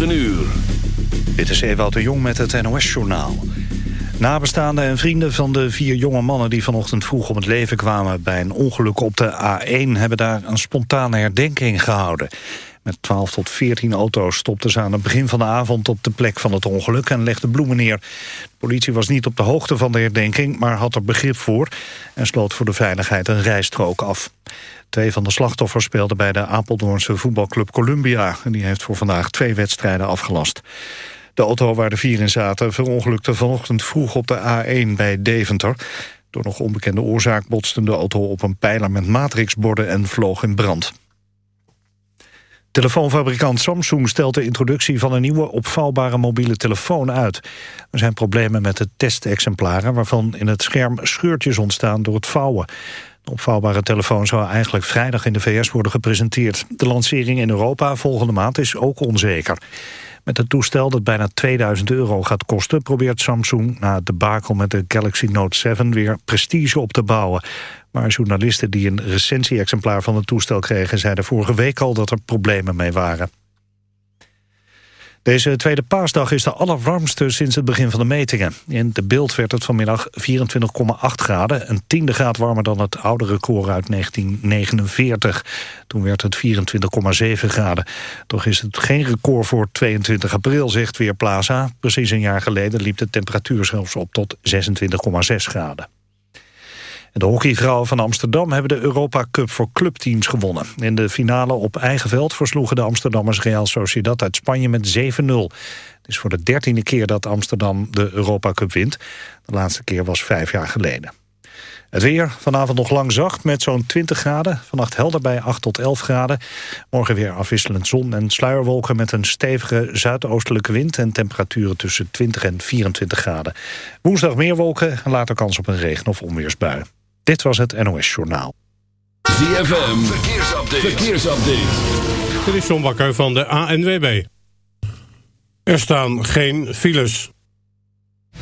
9 uur. Dit is Ewout de Jong met het NOS-journaal. Nabestaanden en vrienden van de vier jonge mannen... die vanochtend vroeg om het leven kwamen bij een ongeluk op de A1... hebben daar een spontane herdenking gehouden. Met 12 tot 14 auto's stopten ze aan het begin van de avond... op de plek van het ongeluk en legden bloemen neer. De politie was niet op de hoogte van de herdenking... maar had er begrip voor en sloot voor de veiligheid een rijstrook af. Twee van de slachtoffers speelden bij de Apeldoornse voetbalclub Columbia. En die heeft voor vandaag twee wedstrijden afgelast. De auto waar de vier in zaten verongelukte vanochtend vroeg op de A1 bij Deventer. Door nog onbekende oorzaak botste de auto op een pijler met matrixborden en vloog in brand. Telefoonfabrikant Samsung stelt de introductie van een nieuwe opvouwbare mobiele telefoon uit. Er zijn problemen met de testexemplaren waarvan in het scherm scheurtjes ontstaan door het vouwen. De opvouwbare telefoon zou eigenlijk vrijdag in de VS worden gepresenteerd. De lancering in Europa volgende maand is ook onzeker. Met het toestel dat bijna 2000 euro gaat kosten... probeert Samsung na het debakel met de Galaxy Note 7 weer prestige op te bouwen. Maar journalisten die een recensie-exemplaar van het toestel kregen... zeiden vorige week al dat er problemen mee waren. Deze tweede paasdag is de allerwarmste sinds het begin van de metingen. In de beeld werd het vanmiddag 24,8 graden. Een tiende graad warmer dan het oude record uit 1949. Toen werd het 24,7 graden. Toch is het geen record voor 22 april, zegt Weerplaza. Precies een jaar geleden liep de temperatuur zelfs op tot 26,6 graden. De hockeyvrouwen van Amsterdam hebben de Europa Cup voor clubteams gewonnen. In de finale op eigen veld versloegen de Amsterdammers Real Sociedad uit Spanje met 7-0. Het is voor de dertiende keer dat Amsterdam de Europa Cup wint. De laatste keer was vijf jaar geleden. Het weer, vanavond nog lang zacht met zo'n 20 graden. Vannacht helder bij 8 tot 11 graden. Morgen weer afwisselend zon en sluierwolken... met een stevige zuidoostelijke wind... en temperaturen tussen 20 en 24 graden. Woensdag meer wolken en later kans op een regen- of onweersbui. Dit was het NOS Journaal. ZFM, verkeersupdate. verkeersupdate. Dit is John Bakker van de ANWB. Er staan geen files. 37%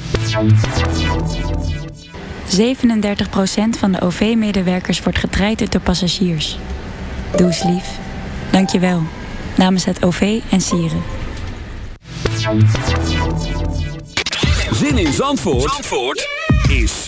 van de OV-medewerkers wordt getraind door passagiers. Doe eens lief. Dank je wel. Namens het OV en Sieren. Zin in Zandvoort? Zandvoort? is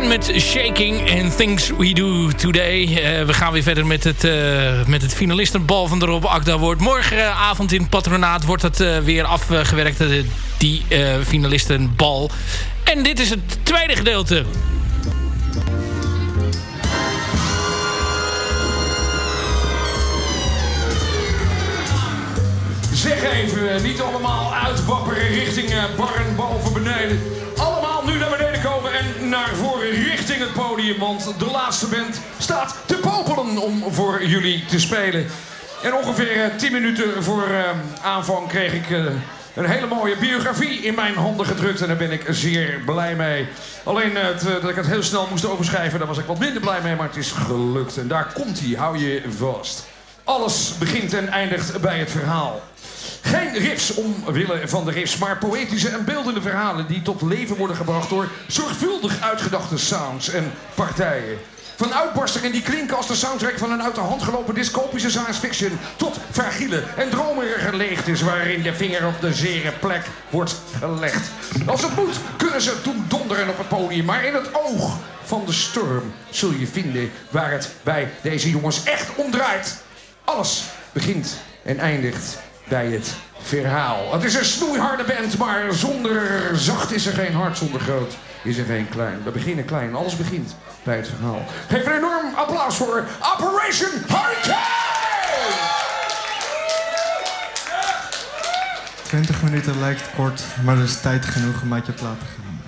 Met Shaking and Things We Do Today. Uh, we gaan weer verder met het, uh, met het finalistenbal van de Rob Akda wordt. Morgenavond in het patronaat wordt het weer afgewerkt, die finalistenbal. En dit is het tweede gedeelte. Zeg even, niet allemaal uitwapperen richting barren boven beneden. Allemaal nu naar beneden naar voren richting het podium. Want de laatste band staat te popelen om voor jullie te spelen. En ongeveer 10 minuten voor uh, aanvang kreeg ik uh, een hele mooie biografie in mijn handen gedrukt. En daar ben ik zeer blij mee. Alleen dat ik het heel snel moest overschrijven, daar was ik wat minder blij mee. Maar het is gelukt. En daar komt hij, hou je vast. Alles begint en eindigt bij het verhaal. Geen riffs omwille van de riffs, maar poëtische en beeldende verhalen die tot leven worden gebracht door zorgvuldig uitgedachte sounds en partijen. Van uitbarstingen die klinken als de soundtrack van een uit de hand gelopen discopische science fiction tot fragiele en dromerige leegtes waarin de vinger op de zere plek wordt gelegd. Als het moet kunnen ze toen donderen op het podium, maar in het oog van de storm zul je vinden waar het bij deze jongens echt om draait. Alles begint en eindigt bij het verhaal. Het is een snoeiharde band, maar zonder zacht is er geen hart, zonder groot is er geen klein. We beginnen klein, alles begint bij het verhaal. Geef een enorm applaus voor Operation Hurricane! 20 minuten lijkt kort, maar er is tijd genoeg om uit je plaat te gaan.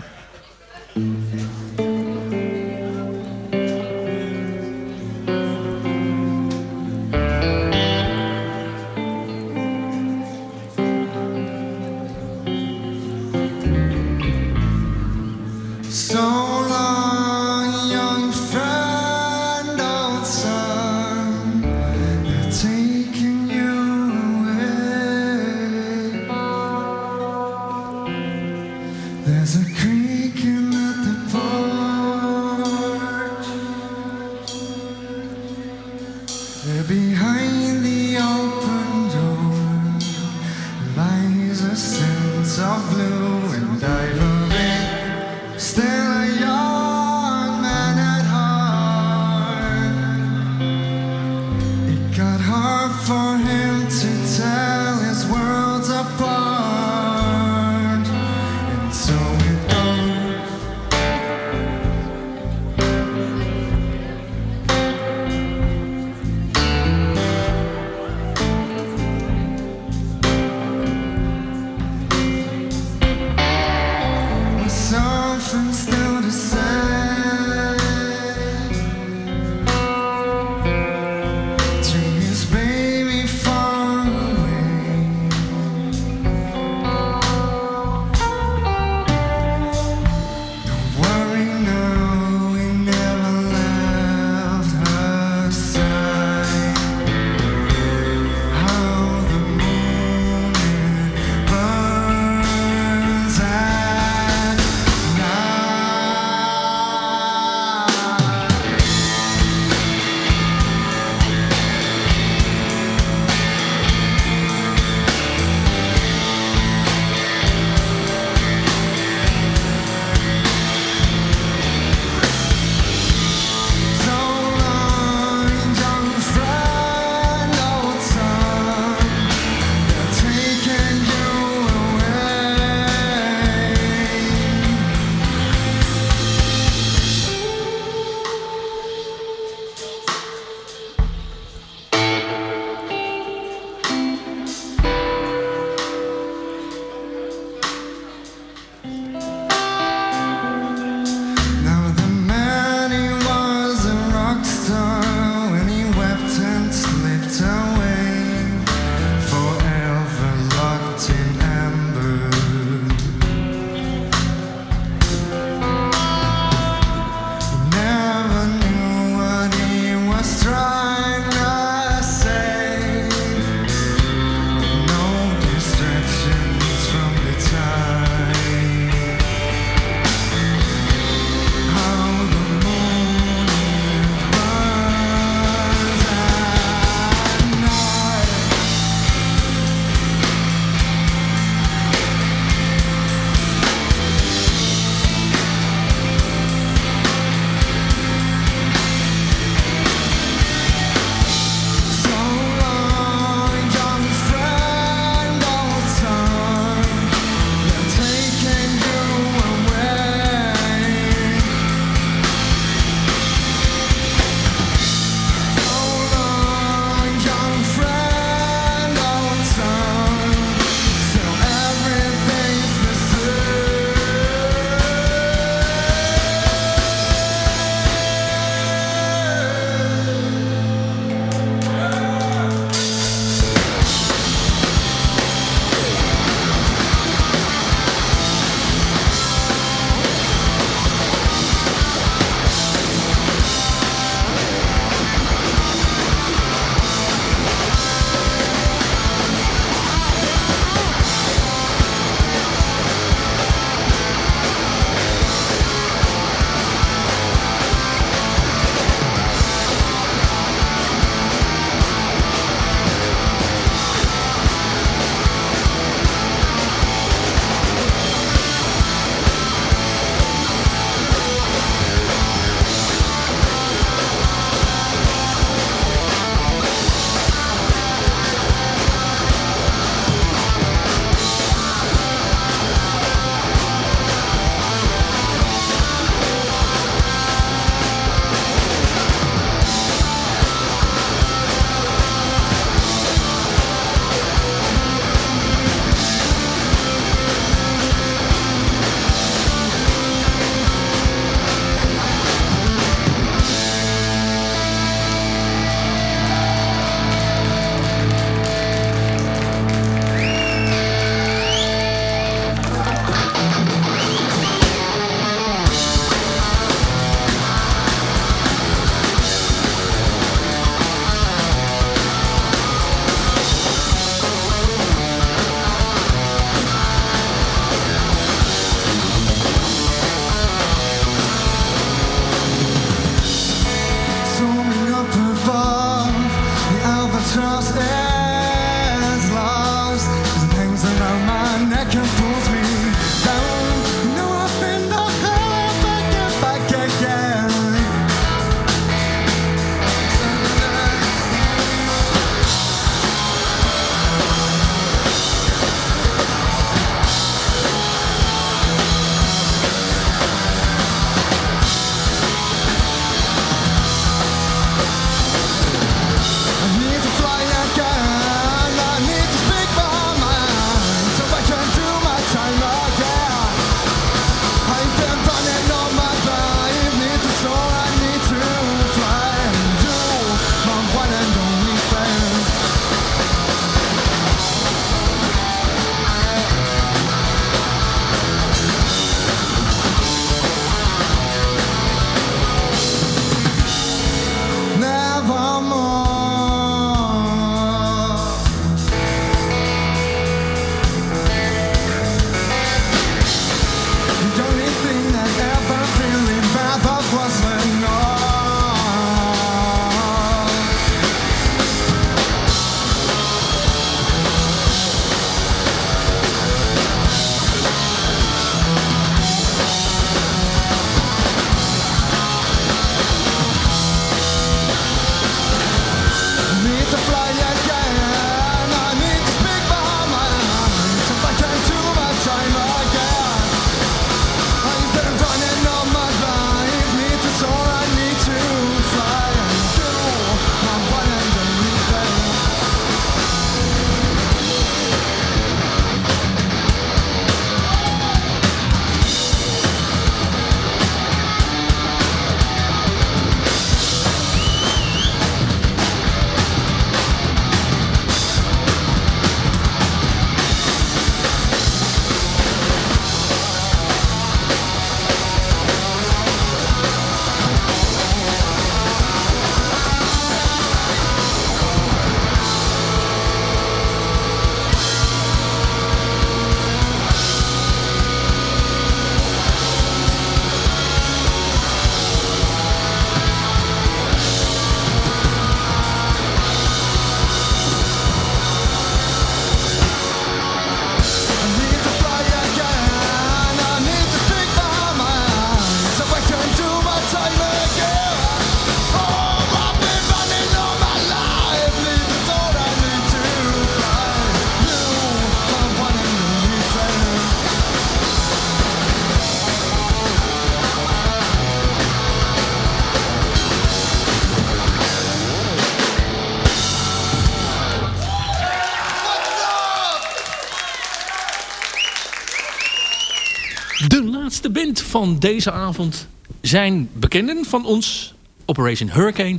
Van deze avond zijn bekenden van ons. Operation Hurricane.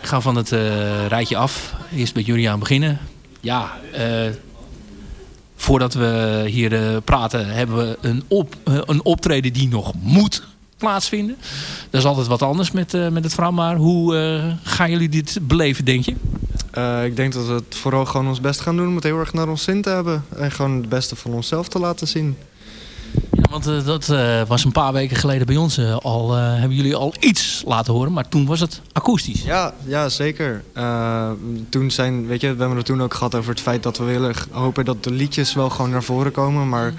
Ik ga van het eh, rijtje af. Eerst met Juliaan beginnen. Ja, eh, voordat we hier eh, praten hebben we een, op, een optreden die nog moet plaatsvinden. Dat is altijd wat anders met, met het verhaal. Maar hoe gaan jullie dit beleven, denk je? Ik denk dat we het vooral gewoon ons best gaan doen om het heel erg naar ons zin te hebben. En gewoon het beste van onszelf te laten zien. Want eh, dat eh, was een paar weken geleden bij ons eh, al. eh, hebben jullie al iets laten horen, maar toen was het akoestisch. Ja, ja zeker. Eh, toen zijn, weet je, we hebben het toen ook gehad over het feit dat we willen hopen dat de liedjes wel gewoon naar voren komen. Maar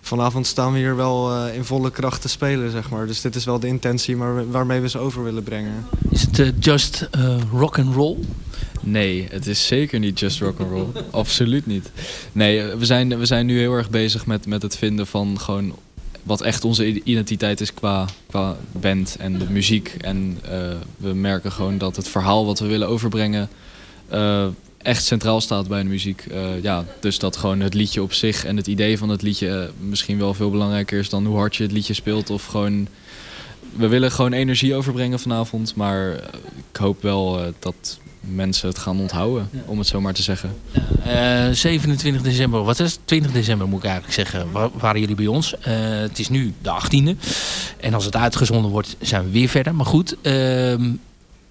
vanavond staan we hier wel eh, in volle kracht te spelen, zeg maar. Dus dit is wel de intentie maar waarmee we ze over willen brengen. Is het just rock and roll? Nee, het is zeker niet just rock and roll. Absoluut niet. Nee, we zijn, we zijn nu heel erg bezig met, met het vinden van gewoon wat echt onze identiteit is qua, qua band en de muziek. En eh, we merken gewoon dat het verhaal wat we willen overbrengen eh, echt centraal staat bij de muziek. Eh, ja, dus dat gewoon het liedje op zich en het idee van het liedje misschien wel veel belangrijker is dan hoe hard je het liedje speelt. Of gewoon, we willen gewoon energie overbrengen vanavond. Maar ik hoop wel dat mensen het gaan onthouden, om het zo maar te zeggen. Eh, 27 december, wat is het? 20 december moet ik eigenlijk zeggen, wa- waren jullie bij ons. Eh, het is nu de 18e. En als het uitgezonden wordt, zijn we weer verder. Maar goed, ehm,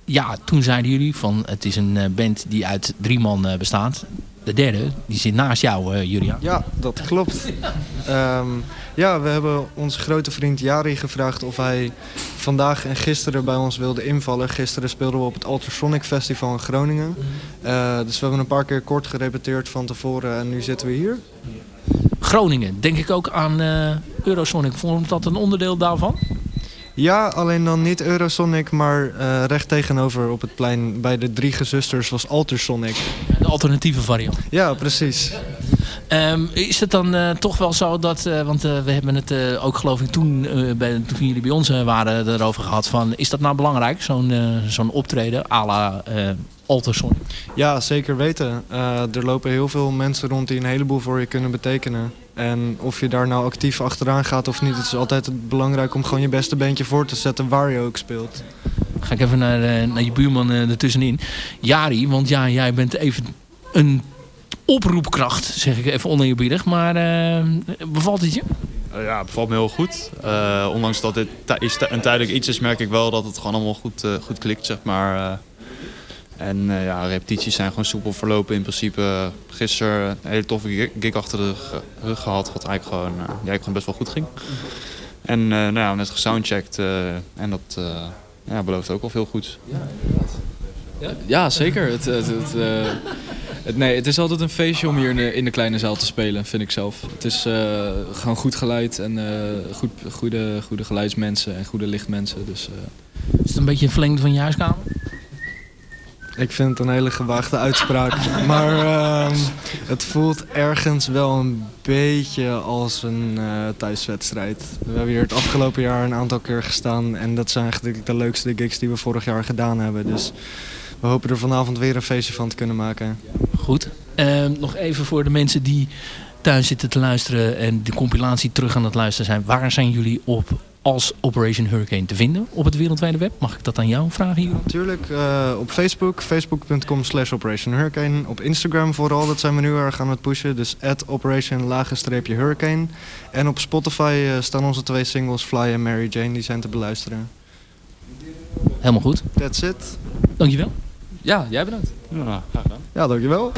ja, toen zeiden jullie van het is een eh, band die uit drie man eh, bestaat. De derde, die zit naast jou, eh Julian. Ja, dat klopt. Ehm, ja, we hebben onze grote vriend Jari gevraagd of hij vandaag en gisteren bij ons wilde invallen. Gisteren speelden we op het Ultrasonic Festival in Groningen. Eh, dus we hebben een paar keer kort gerepeteerd van tevoren en nu zitten we hier. Groningen, denk ik ook aan eh, Eurosonic. Vormt dat een onderdeel daarvan? Ja, alleen dan niet Eurosonic, maar eh, recht tegenover op het plein bij de drie gezusters was Ultrasonic. De alternatieve variant. Ja, precies. Ehm, is het dan eh, toch wel zo dat, eh, want we hebben het ook geloof ik toen, bij, toen jullie bij ons waren erover gehad van, is dat nou belangrijk, zo'n zo'n optreden à la uh, Alterson? Ja, zeker weten. Er lopen heel veel mensen rond die een heleboel voor je kunnen betekenen. En of je daar nou actief achteraan gaat of niet, het is altijd belangrijk om gewoon je beste bandje voor te zetten waar je ook speelt. Ga ik even naar, eh, naar je buurman eh, ertussenin. Jari, want ja, jij bent even een oproepkracht, zeg ik even oneerbiedig. Maar eh, bevalt het je? Eh, ja, het bevalt me heel goed. Eh, ondanks dat dit een tijdelijk iets is, merk ik wel dat het gewoon allemaal goed, eh, goed klikt, zeg maar. Eh, en eh, ja, repetities zijn gewoon soepel verlopen in principe. Gisteren een hele toffe gig- achter de rug, gehad, wat eigenlijk gewoon, eh, ja, eigenlijk gewoon best wel goed ging. En eh, nou ja, net gesoundcheckt eh, en dat eh, ja, belooft ook al veel goeds. Ja, zeker. Het, het, het, eh, het- nee, het is altijd een feestje om hier in de, in de kleine zaal te spelen, vind ik zelf. Het is eh, gewoon goed geluid en eh, goed, goede, goede geluidsmensen en goede lichtmensen. Dus, eh, Is het een beetje een verlengde van je huiskamer? Ik vind het een hele gewaagde uitspraak. maar ehm, het voelt ergens wel een beetje als een eh, thuiswedstrijd. We hebben hier het afgelopen jaar een aantal keer gestaan. En dat zijn eigenlijk de leukste gigs die we vorig jaar gedaan hebben. Dus we hopen er vanavond weer een feestje van te kunnen maken. Goed. Ehm, nog even voor de mensen die thuis zitten te luisteren en de compilatie terug aan het luisteren zijn. Waar zijn jullie op als Operation Hurricane te vinden op het wereldwijde web? Mag ik dat aan jou vragen hier? Natuurlijk eh, op Facebook, facebook.com slash Operation Hurricane. Op Instagram vooral, dat zijn we nu erg aan het pushen. Dus at Operation Hurricane. En op Spotify eh, staan onze twee singles Fly en Mary Jane, die zijn te beluisteren. Helemaal goed. That's it. Dankjewel. ja, jij bedankt. Ja, graag gedaan. Ja, dankjewel.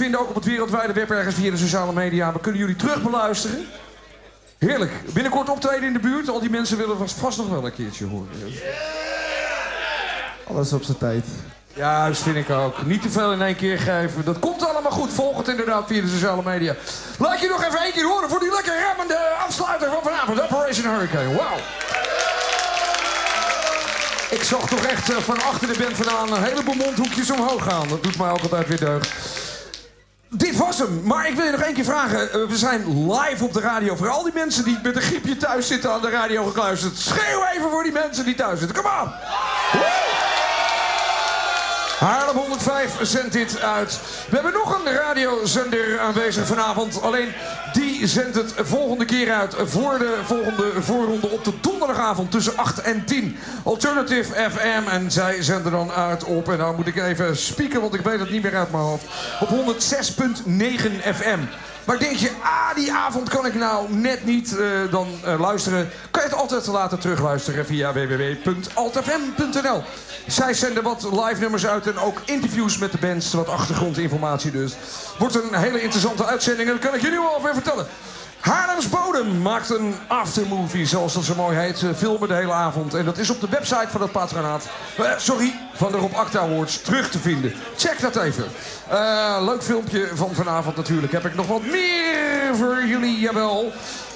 Vinden. Ook op het wereldwijde web ergens via de sociale media. We kunnen jullie terug beluisteren. Heerlijk. Binnenkort optreden in de buurt. Al die mensen willen vast, vast nog wel een keertje horen. Alles op zijn tijd. Ja, dat vind ik ook. Niet te veel in één keer geven. Dat komt allemaal goed. Volg het inderdaad via de sociale media. Laat je nog even één keer horen voor die lekker remmende afsluiter van vanavond. Operation Hurricane. Wauw. Ik zag toch echt eh, van achter de band vandaan een heleboel mondhoekjes omhoog gaan. Dat doet mij ook altijd weer deugd. Dit was hem. Maar ik wil je nog één keer vragen. Eh, we zijn live op de radio. Voor al die mensen die met een griepje thuis zitten aan de radio gekluisterd. Schreeuw even voor die mensen die thuis zitten. Kom aan. Haarlem 105 zendt dit uit. We hebben nog een radiozender aanwezig vanavond. Alleen die zendt het volgende keer uit voor de volgende voorronde op de donderdagavond tussen 8 en 10. Alternative FM en zij zenden dan uit op, en nou moet ik even spieken want ik weet het niet meer uit mijn hoofd, op 106.9 FM. Maar denk je, ah, die avond kan ik nou net niet eh, dan eh, luisteren. Kan je het altijd later terugluisteren via www.altfm.nl. Zij zenden wat live nummers uit en ook interviews met de bands. Wat achtergrondinformatie dus. Wordt een hele interessante uitzending en dat kan ik jullie wel alweer vertellen. Haarlems Bodem maakt een aftermovie, zoals dat zo mooi heet. Ze filmen de hele avond. En dat is op de website van het patronaat. eh, sorry, van de Rob Acta Awards terug te vinden. Check dat even. Eh, leuk filmpje van vanavond natuurlijk. Heb ik nog wat meer voor jullie, jawel.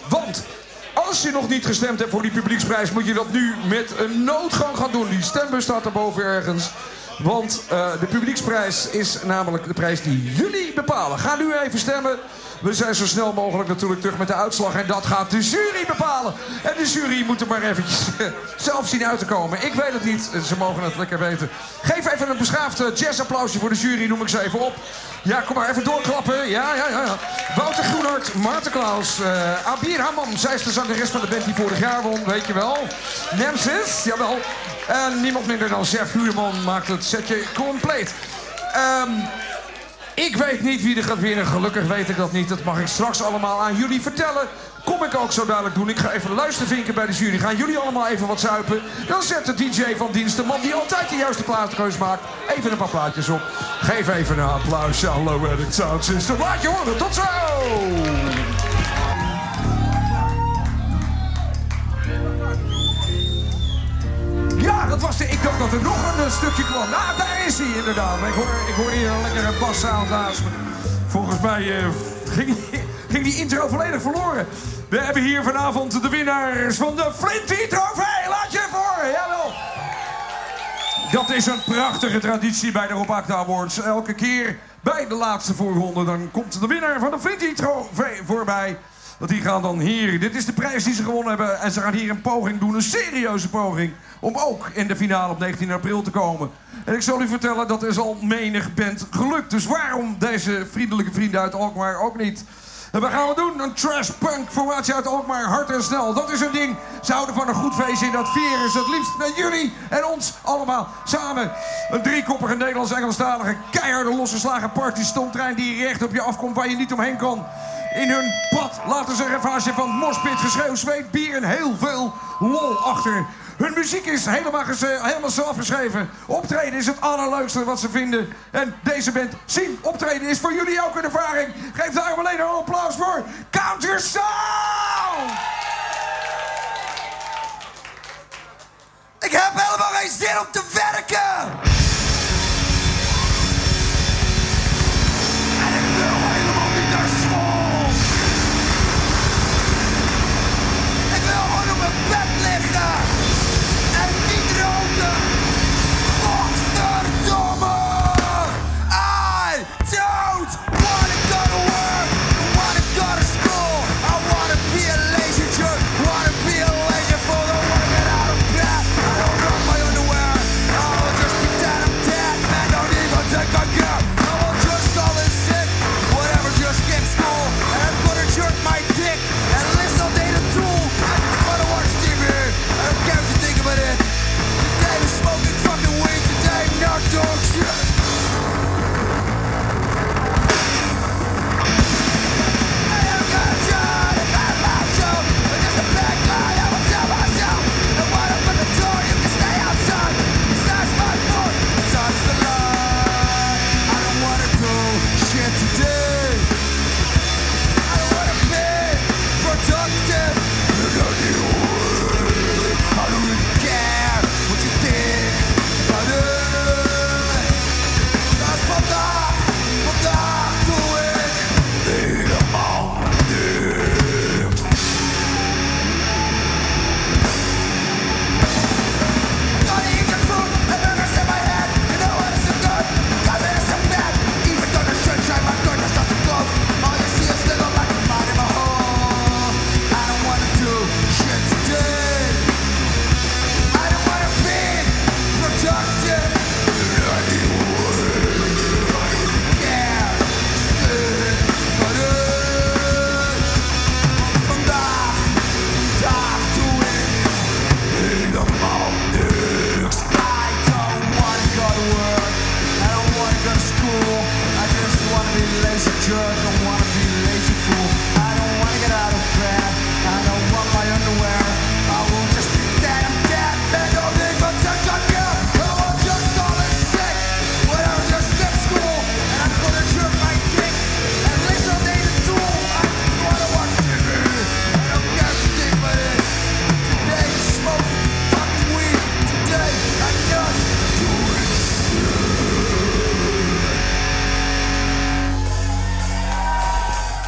Want als je nog niet gestemd hebt voor die publieksprijs... moet je dat nu met een noodgang gaan doen. Die stembus staat erboven ergens. Want eh, de publieksprijs is namelijk de prijs die jullie bepalen. Ga nu even stemmen. We zijn zo snel mogelijk natuurlijk terug met de uitslag. En dat gaat de jury bepalen. En de jury moet er maar eventjes eh, zelf zien uit te komen. Ik weet het niet. Ze mogen het lekker weten. Geef even een beschaafd eh, jazzapplausje voor de jury. Noem ik ze even op. Ja, kom maar even doorklappen. Ja, ja, ja. Wouter Groenhart, Maarten Klaus, eh, Abir Hamam. Zij is de zangeres van de band die vorig jaar won, weet je wel. Nemesis, jawel. En niemand minder dan Chef Huurman maakt het setje compleet. Ehm... Ik weet niet wie er gaat winnen. Gelukkig weet ik dat niet. Dat mag ik straks allemaal aan jullie vertellen. Kom ik ook zo dadelijk doen. Ik ga even luistervinken bij de jury. Gaan jullie allemaal even wat zuipen? Dan zet de DJ van dienst, de man die altijd de juiste plaatkeus maakt, even een paar plaatjes op. Geef even een applausje aan Low Sound System. Laat je horen. Tot zo! Ja, dat was de. Ik dacht dat er nog een eh, stukje kwam. Nou, daar is hij inderdaad. Ik hoor, ik hoor hier een lekkere bassound naast. Volgens mij eh, ging, ging die intro volledig verloren. We hebben hier vanavond de winnaars van de Flinty Trofee. Laat je horen, jawel. Dat is een prachtige traditie bij de Rob Acta Awards. Elke keer bij de laatste voorronde dan komt de winnaar van de Flinty Trofee voorbij. Want die gaan dan hier. Dit is de prijs die ze gewonnen hebben. En ze gaan hier een poging doen, een serieuze poging. Om ook in de finale op 19 april te komen. En ik zal u vertellen, dat is al menig band gelukt. Dus waarom deze vriendelijke vrienden uit Alkmaar ook niet? En wat gaan we doen? Een trash punk formatie uit Alkmaar, hard en snel. Dat is een ding. Ze houden van een goed feestje in dat vieren ze het liefst met jullie en ons allemaal samen. Een driekoppige Nederlands-Engelstalige keiharde losgeslagen partystomtrein die recht op je afkomt waar je niet omheen kan. In hun pad laten ze een van mospit, geschreeuw, zweet, bier en heel veel lol achter. Hun muziek is helemaal, helemaal zelf geschreven. Optreden is het allerleukste wat ze vinden. En deze band zien optreden is voor jullie ook een ervaring. Geef daarom alleen een applaus voor Counter Sound! Ik heb helemaal geen zin om te werken!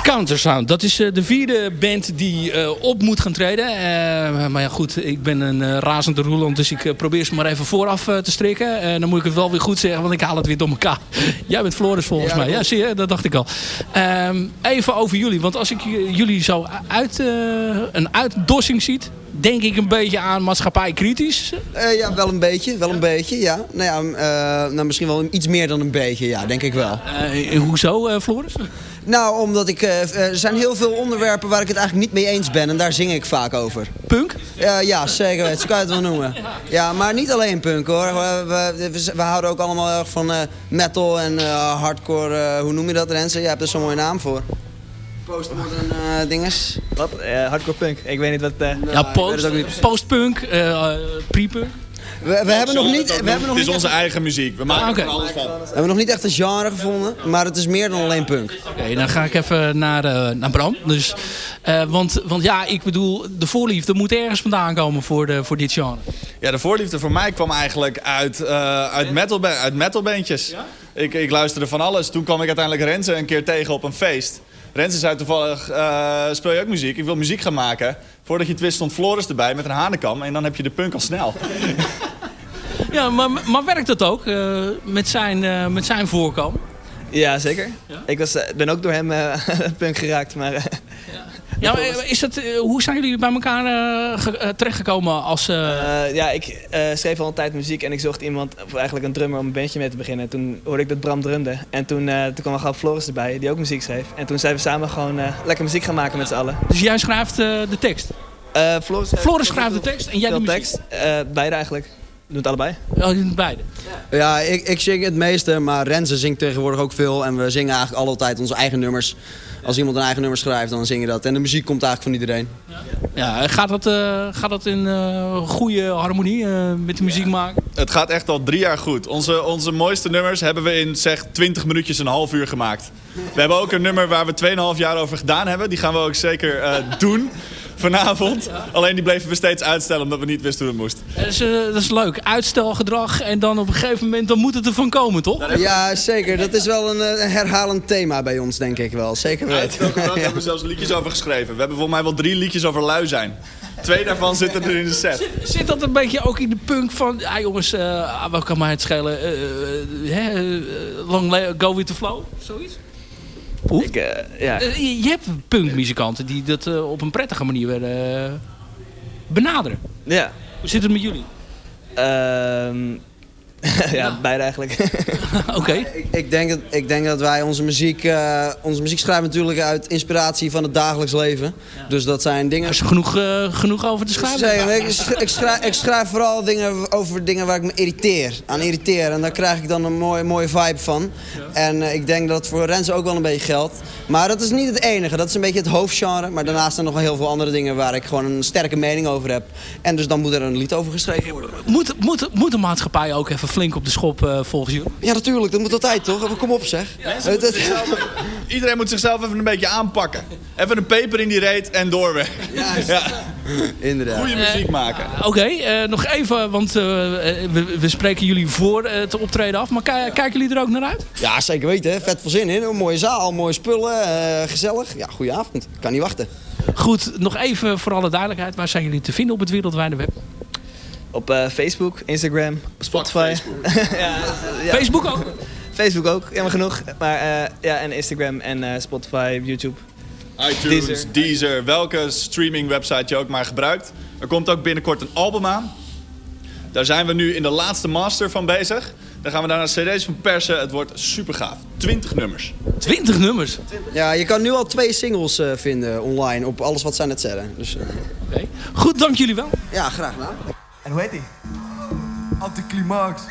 Countersound, dat is eh, de vierde band die eh, op moet gaan treden. Eh, maar ja goed, ik ben een razende roeland, dus ik probeer ze maar even vooraf eh, te strikken. En dan moet ik het wel weer goed zeggen, want ik haal het weer door elkaar. Jij bent Floris volgens Ja, mij. Ja, zie je, dat dacht ik al. Ehm, even over jullie, want als ik jullie zo uit, eh, een uitdossing ziet, denk ik een beetje aan maatschappij kritisch. Eh, ja, wel een beetje, wel een beetje, ja. Nou ja, eh, nou, misschien wel iets meer dan een beetje, ja, denk ik wel. Eh, hoezo, eh, Floris? Nou, omdat ik, eh, eh, er zijn heel veel onderwerpen waar ik het eigenlijk niet mee eens ben en daar zing ik vaak over. Punk? Ja, ja zeker weten, zo kan je het wel noemen. Ja, maar niet alleen punk hoor. We, we, houden ook allemaal heel erg van eh, metal en eh, hardcore, eh, hoe noem je dat Renze? Jij hebt er zo'n mooie naam voor. Postmodern eh dinges. Wat? Eh, hardcore punk. Ik weet niet wat... eh, ja, post, postpunk, eh, eh, pre-punk. We, we hebben nog niet... We hebben nog het is niet onze eigen muziek. We maken Ah, er alles van. We hebben nog niet echt een genre gevonden, maar het is meer dan alleen punk. Oké, dan ga ik even naar, eh, naar Bram. Dus, eh, want, want ja, ik bedoel, de voorliefde moet ergens vandaan komen voor, de, voor dit genre. Ja, de voorliefde voor mij kwam eigenlijk uit, eh uit, metal, uit metalbandjes. Ik, ik luisterde van alles. Toen kwam ik uiteindelijk Renze een keer tegen op een feest. Renze zei toevallig, eh, speel je ook muziek? Ik wil muziek gaan maken. Voordat je het wist stond Floris erbij met een hanenkam. En dan heb je de punk al snel. Ja, maar, maar werkt dat ook eh, met, zijn, eh, met zijn voorkomen? Ja, zeker. Ik was, ben ook door hem eh, punk geraakt, maar... Ja, maar is het, eh, hoe zijn jullie bij elkaar eh, eh, terechtgekomen als... ja, ik schreef al een tijd muziek en ik zocht iemand, of eigenlijk een drummer om een bandje mee te beginnen. Toen hoorde ik dat Bram drumde. En toen, toen kwam er gauw Floris erbij, die ook muziek schreef. En toen zijn we samen gewoon lekker muziek gaan maken met z'n allen. Dus jij schrijft de tekst? Floris, Floris schrijft de tekst en jij de muziek? tekst. Beide eigenlijk. Doe het allebei. Oh, jullie beide. Ja, ik, ik zing het meeste, maar Renze zingt tegenwoordig ook veel. En we zingen eigenlijk altijd onze eigen nummers. Als iemand een eigen nummer schrijft, dan zing je dat. En de muziek komt eigenlijk van iedereen. Ja, gaat dat, eh, gaat dat in eh, goede harmonie eh, met de muziek maken? Het gaat echt al drie jaar goed. Onze, onze mooiste nummers hebben we in zeg 20 minuutjes een half uur gemaakt. We hebben ook een nummer waar we 2,5 jaar over gedaan hebben. Die gaan we ook zeker eh, doen vanavond. Alleen die bleven we steeds uitstellen omdat we niet wisten hoe het moest. Dat is, eh, dat is leuk. Uitstelgedrag en dan op een gegeven moment dan moet het ervan komen, toch? Ja, zeker. Dat is wel een eh, herhalend thema bij ons, denk ik wel. Zeker weten. Daar hebben we zelfs liedjes over geschreven. We hebben volgens mij wel drie liedjes over lui zijn. Twee daarvan zitten er in de set. Zit dat een beetje ook in de punk van... Ja jongens, eh wat kan mij het schelen? hè, long lay- go with the flow? Zoiets? Ik, eh, ja. Eh, je hebt punkmuzikanten die dat eh, op een prettige manier willen benaderen. Ja. Hoe zit het met jullie? Ja, beide eigenlijk. Oké. Ik, ik, denk dat, ik denk dat wij onze muziek... eh, onze muziek schrijven natuurlijk uit inspiratie van het dagelijks leven. Dus dat zijn dingen... Er is genoeg, eh, genoeg over te schrijven. Zeker, ik, ik, schrijf, ik schrijf vooral dingen over dingen waar ik me irriteer, aan irriteer. En daar krijg ik dan een mooie, mooie vibe van. En eh, ik denk dat voor Renze ook wel een beetje geldt. Maar dat is niet het enige. Dat is een beetje het hoofdgenre. Maar daarnaast zijn er nog wel heel veel andere dingen waar ik gewoon een sterke mening over heb. En dus dan moet er een lied over geschreven worden. Moet, moet, moet de maatschappij ook even flink op de schop eh, volgens jullie? Ja, natuurlijk. Dat moet altijd, toch? Kom op, zeg. Iedereen moet zichzelf even een beetje aanpakken. Even een peper in die reet en doorweg. Ja. Inderdaad. Goede muziek maken. Oké, eh, nog even, want eh, we, we spreken jullie voor eh, het optreden af. Maar ki- kijken jullie er ook naar uit? Ja, zeker weten. hè. Vet veel zin in. Een mooie zaal, mooie spullen, eh, gezellig. Ja, goeie avond. Kan niet wachten. Goed, nog even voor alle duidelijkheid. Waar zijn jullie te vinden op het wereldwijde web? Op eh, Facebook, Instagram, Spotify. ja, ja. Facebook ook? Facebook ook, jammer genoeg. Maar eh, ja, en Instagram en eh, Spotify, YouTube. iTunes, Deezer. Deezer. welke streaming website je ook maar gebruikt. Er komt ook binnenkort een album aan. Daar zijn we nu in de laatste master van bezig. Daar gaan we daarna cd's van persen. Het wordt super gaaf. 20 nummers. 20 nummers? Ja, je kan nu al twee singles eh, vinden online op alles wat zij net zetten. Dus, eh, Goed, dank jullie wel. Ja, graag gedaan. En hoe heet die? Anticlimax.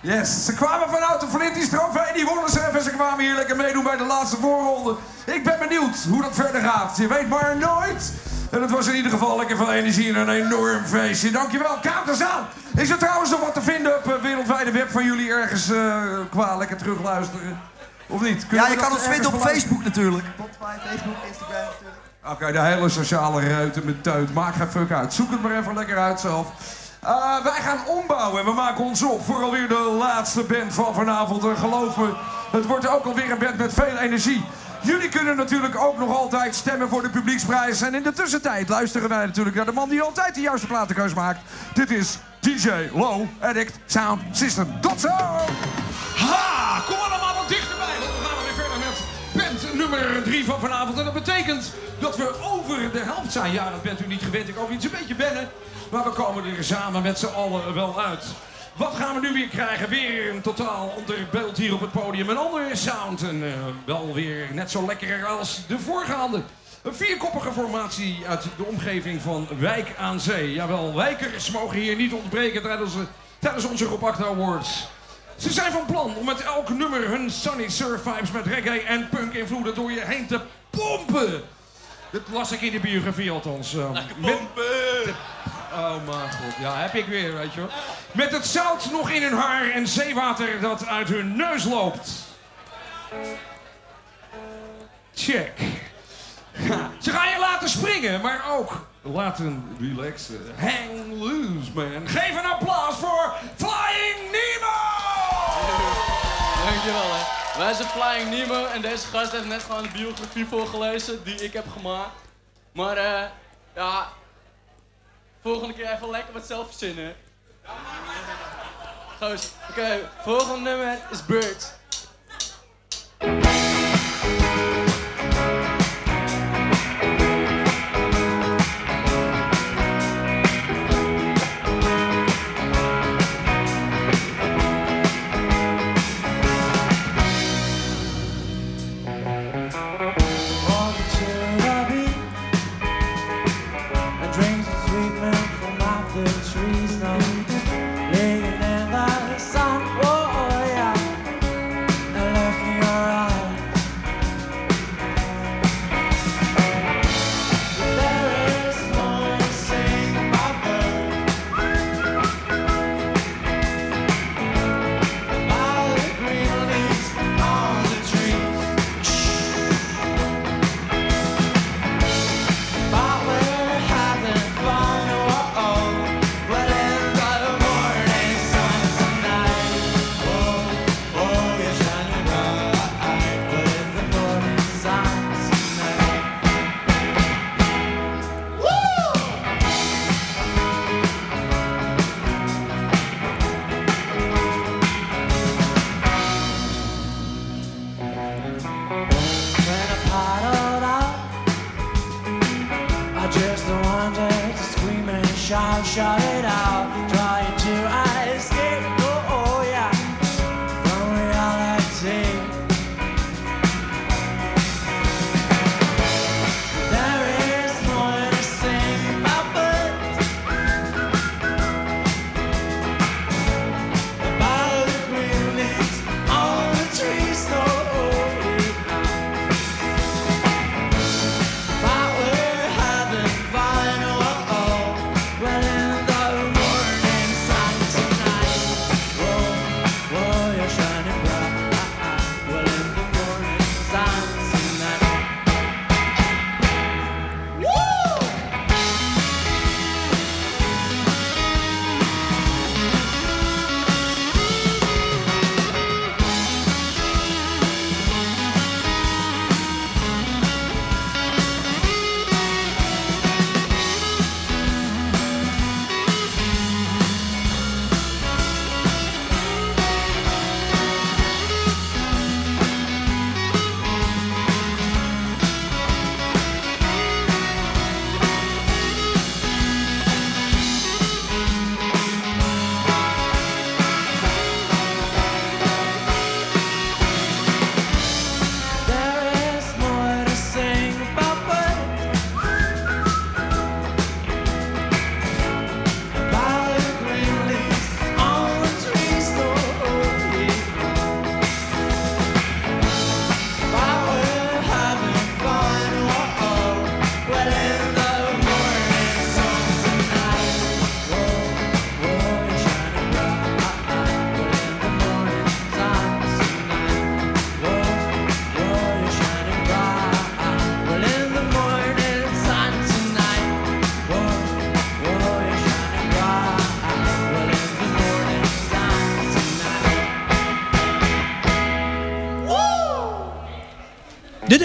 Yes, ze kwamen vanuit de Flinties trofee, die wonnen ze even. Ze kwamen hier lekker meedoen bij de laatste voorronde. Ik ben benieuwd hoe dat verder gaat. Je weet maar nooit. En het was in ieder geval lekker veel energie en een enorm feestje. Dankjewel, Katerzaal. Is er trouwens nog wat te vinden op het wereldwijde web van jullie ergens eh, qua lekker terugluisteren? Of niet? Kunnen Ja, je kan ons vinden op? Facebook natuurlijk. Spotify, Facebook, Instagram natuurlijk. Oké, de hele sociale ruiten met teut. Maak geen fuck uit. Zoek het maar even lekker uit zelf. Eh, wij gaan ombouwen en we maken ons op voor alweer de laatste band van vanavond. En geloof me, het wordt ook alweer een band met veel energie. Jullie kunnen natuurlijk ook nog altijd stemmen voor de publieksprijs. En in de tussentijd luisteren wij natuurlijk naar de man die altijd de juiste platenkeuze maakt. Dit is DJ Low Addict Sound System. Tot zo! Ha! Kom allemaal wat dichterbij, want we gaan weer verder met band nummer 3 van vanavond. En dat betekent dat we over de helft zijn. Ja, dat bent u niet gewend. Ik ook iets een beetje wennen. Maar we komen er samen met z'n allen wel uit. Wat gaan we nu weer krijgen? Weer een totaal ander beeld hier op het podium. Een andere sound. En eh, wel weer net zo lekker als de voorgaande. Een vierkoppige formatie uit de omgeving van Wijk aan Zee. Jawel, wijkers mogen hier niet ontbreken tijdens, eh, tijdens onze Acta Awards. Ze zijn van plan om met elk nummer hun sunny surf vibes met reggae en punk invloeden door je heen te pompen. Dat las ik in de biografie althans. eh, met de- Oh mijn god, ja, heb ik weer, weet je wel. Met het zout nog in hun haar en zeewater dat uit hun neus loopt. Check. Ze gaan je laten springen, maar ook laten relaxen. Hang loose, man. Geef een applaus voor Flying Nemo! Dankjewel hè. Wij zijn Flying Nemo en deze gast heeft net gewoon de biografie voorgelezen die ik heb gemaakt. Maar eh, ja, volgende keer even lekker wat zelf verzinnen. Goos, oké, volgende nummer is Birds.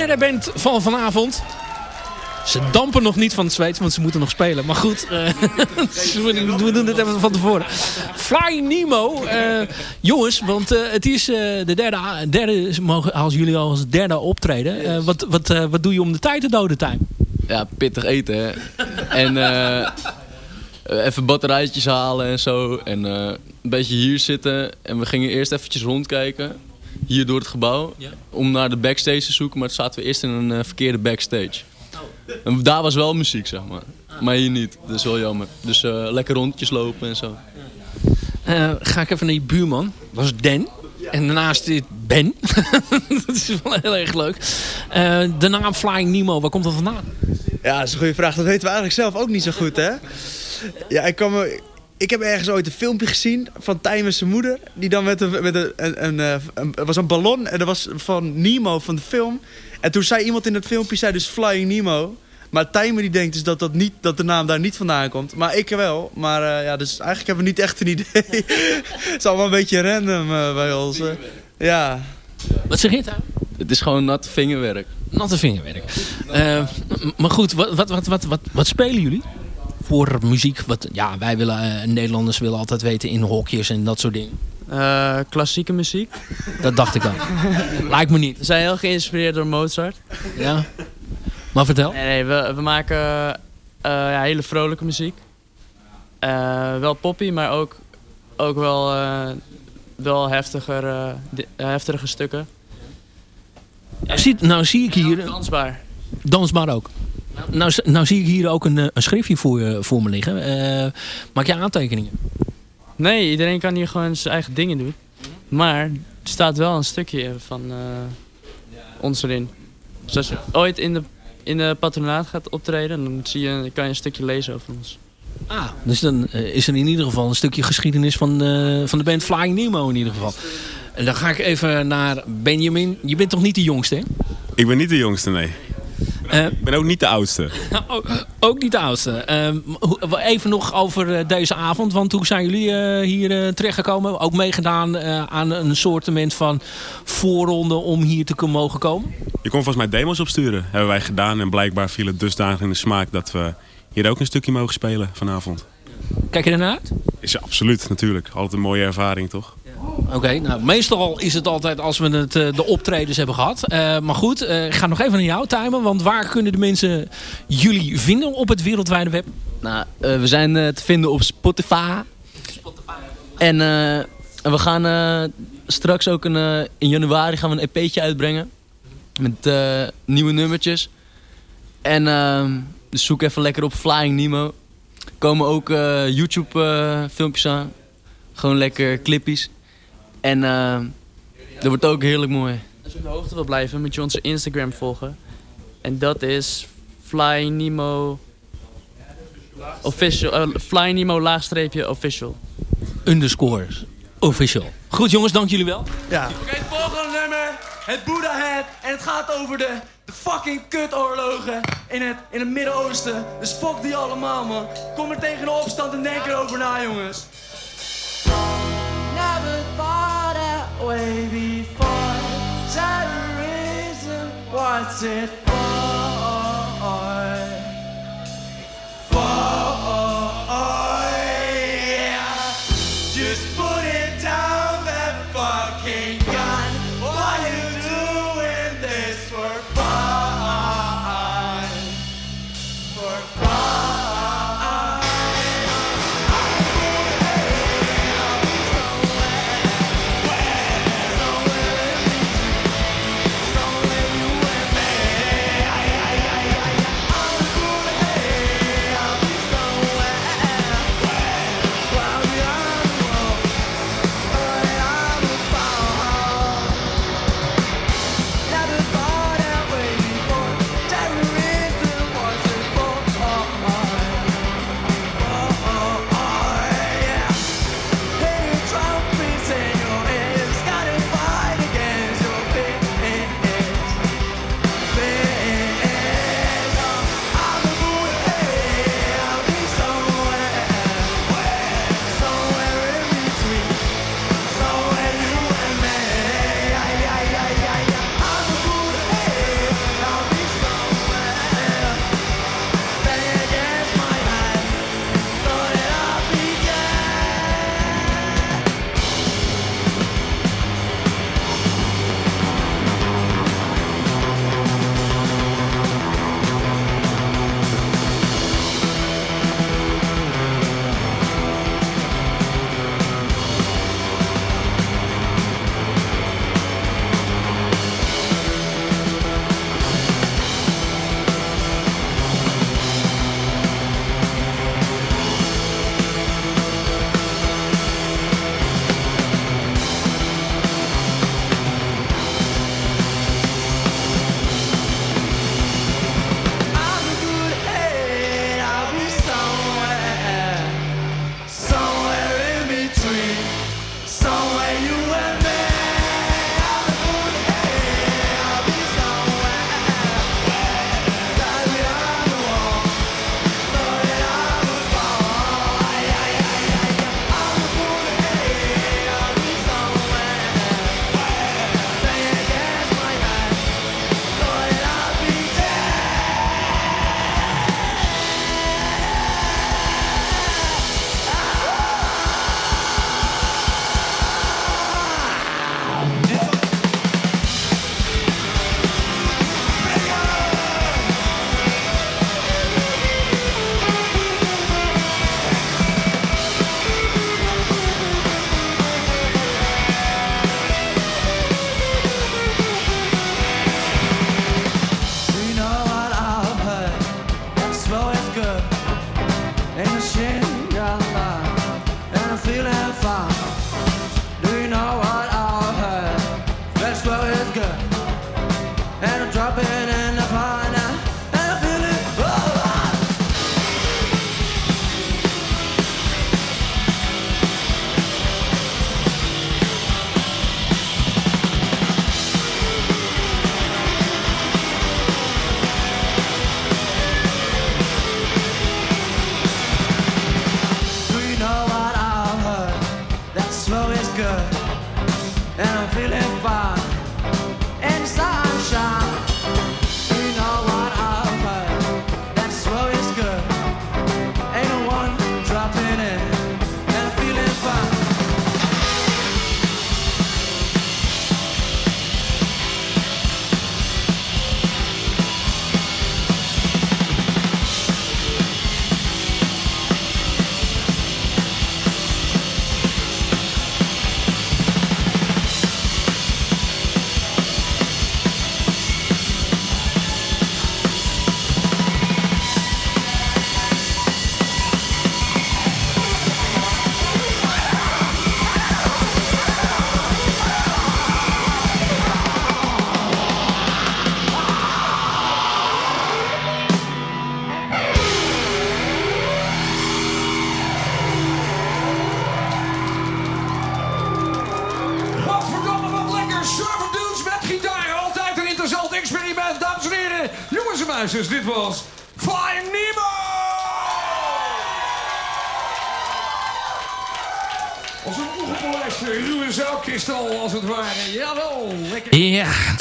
Derde band van vanavond. Ze dampen nog niet van het zweet, want ze moeten nog spelen. Maar goed, eh, we doen het even van tevoren. Flying Nemo. eh, jongens, want eh, het is de derde, derde mogen, als jullie al als derde optreden. Wat, wat, wat doe je om de tijd te doden, Tijm? Ja, pittig eten. Hè. en even batterijtjes halen en zo. En een beetje hier zitten. En we gingen eerst eventjes rondkijken. Hier door het gebouw. Om naar de backstage te zoeken. Maar toen zaten we eerst in een eh, verkeerde backstage. En daar was wel muziek, zeg maar. Maar hier niet. Dat is wel jammer. Dus eh, lekker rondjes lopen en zo. Eh, ga ik even naar je buurman. Dat is Dan. En daarnaast dit Ben. dat is wel heel erg leuk. Eh, de naam Flying Nemo, waar komt dat vandaan? Ja, dat is een goede vraag. Dat weten we eigenlijk zelf ook niet zo goed, hè? Ja, ik kan me... Ik heb ergens ooit een filmpje gezien van Tijm en zijn moeder. Die dan met een... Met een, een, een, eh, een- was een ballon en dat was van Nemo van de film. En toen zei iemand in het filmpje, zei dus Flying Nemo. Maar Tijmen die denkt dus dat, dat, niet, dat de naam daar niet vandaan komt. Maar ik wel. Maar eh, ja, dus eigenlijk hebben we niet echt een idee. Het is allemaal een beetje random eh, bij ons. Ja. Wat zeg je daar? Het is gewoon nat vingerwerk. Natte vingerwerk. Maar goed, wat, wat, wat, wat, wat, wat spelen jullie? Voor muziek? Wat, ja, wij willen, eh, Nederlanders willen altijd weten in hokjes en dat soort dingen. Eh, klassieke muziek. Dat dacht ik al. Lijkt me niet. We zijn heel geïnspireerd door Mozart. Ja. Maar vertel. Nee, nee we, we maken eh, ja, hele vrolijke muziek. Wel poppy, maar ook, ook wel, wel heftiger, heftige stukken. Nou zie, nou zie ik hier... Dansbaar. Dansbaar ook. Nou, nou zie ik hier ook een, eh, een schriftje voor, je- voor me liggen. Eh, maak je aantekeningen? Nee, iedereen kan hier gewoon zijn eigen dingen doen. Maar er staat wel een stukje van eh, ons erin. Dus als je ooit in de, in de patronaat gaat optreden, dan zie je, kan je een stukje lezen over ons. Ah, dus dan eh, is er in ieder geval een stukje geschiedenis van, eh, van de band Flying Nemo in ieder geval. En dan ga ik even naar Benjamin. Je bent toch niet de jongste, hè? Ik ben niet de jongste, nee. Ik ben ook niet de oudste. ook, ook niet de oudste. Ehm, even nog over eh, deze avond. Want hoe zijn jullie eh, hier eh, terechtgekomen? Ook meegedaan eh, aan een soortement van voorronde om hier te kunnen mogen komen? Je kon volgens mij demos opsturen. Hebben wij gedaan. En blijkbaar viel het dusdanig in de smaak dat we hier ook een stukje mogen spelen vanavond. Kijk je ernaar uit? Is ja, absoluut, natuurlijk. Altijd een mooie ervaring, toch? Oké, nou meestal is het altijd als we het, eh, de optredens hebben gehad. Eh, maar goed, eh, ik ga nog even naar jou timen. Want waar kunnen de mensen jullie vinden op het wereldwijde web? Nou, we zijn te vinden op Spotify. En eh, en we gaan straks ook een, in januari gaan we een EP'tje uitbrengen. Met nieuwe nummertjes. En ehm, dus zoek even lekker op Flying Nemo. Er komen ook YouTube filmpjes aan. Gewoon lekker clippies. En eh, dat wordt ook heerlijk mooi. Als je op de hoogte wil blijven, moet je onze Instagram volgen. En dat is Flying Nemo official, eh, Flying Nemo laagstreepje official. Underscores official. Goed jongens, dank jullie wel. Ja. Oké, het volgende nummer. Het Buddha Head. En het gaat over de, de fucking kutoorlogen in het, in het Midden-Oosten. Dus fuck die allemaal, man. Kom er tegen de opstand en denk erover na, jongens. Never way before. Terrorism, what's it for? For,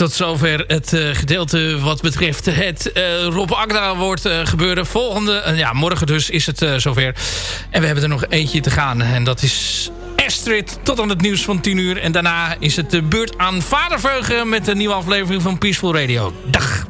tot zover het eh, gedeelte wat betreft het eh, Rob Agda wordt eh, gebeuren. Volgende, ja, morgen dus is het zover. En we hebben er nog eentje te gaan. En dat is Astrid tot aan het nieuws van 10 uur. En daarna is het de beurt aan Vaderveugen met een nieuwe aflevering van Peaceful Radio. Dag!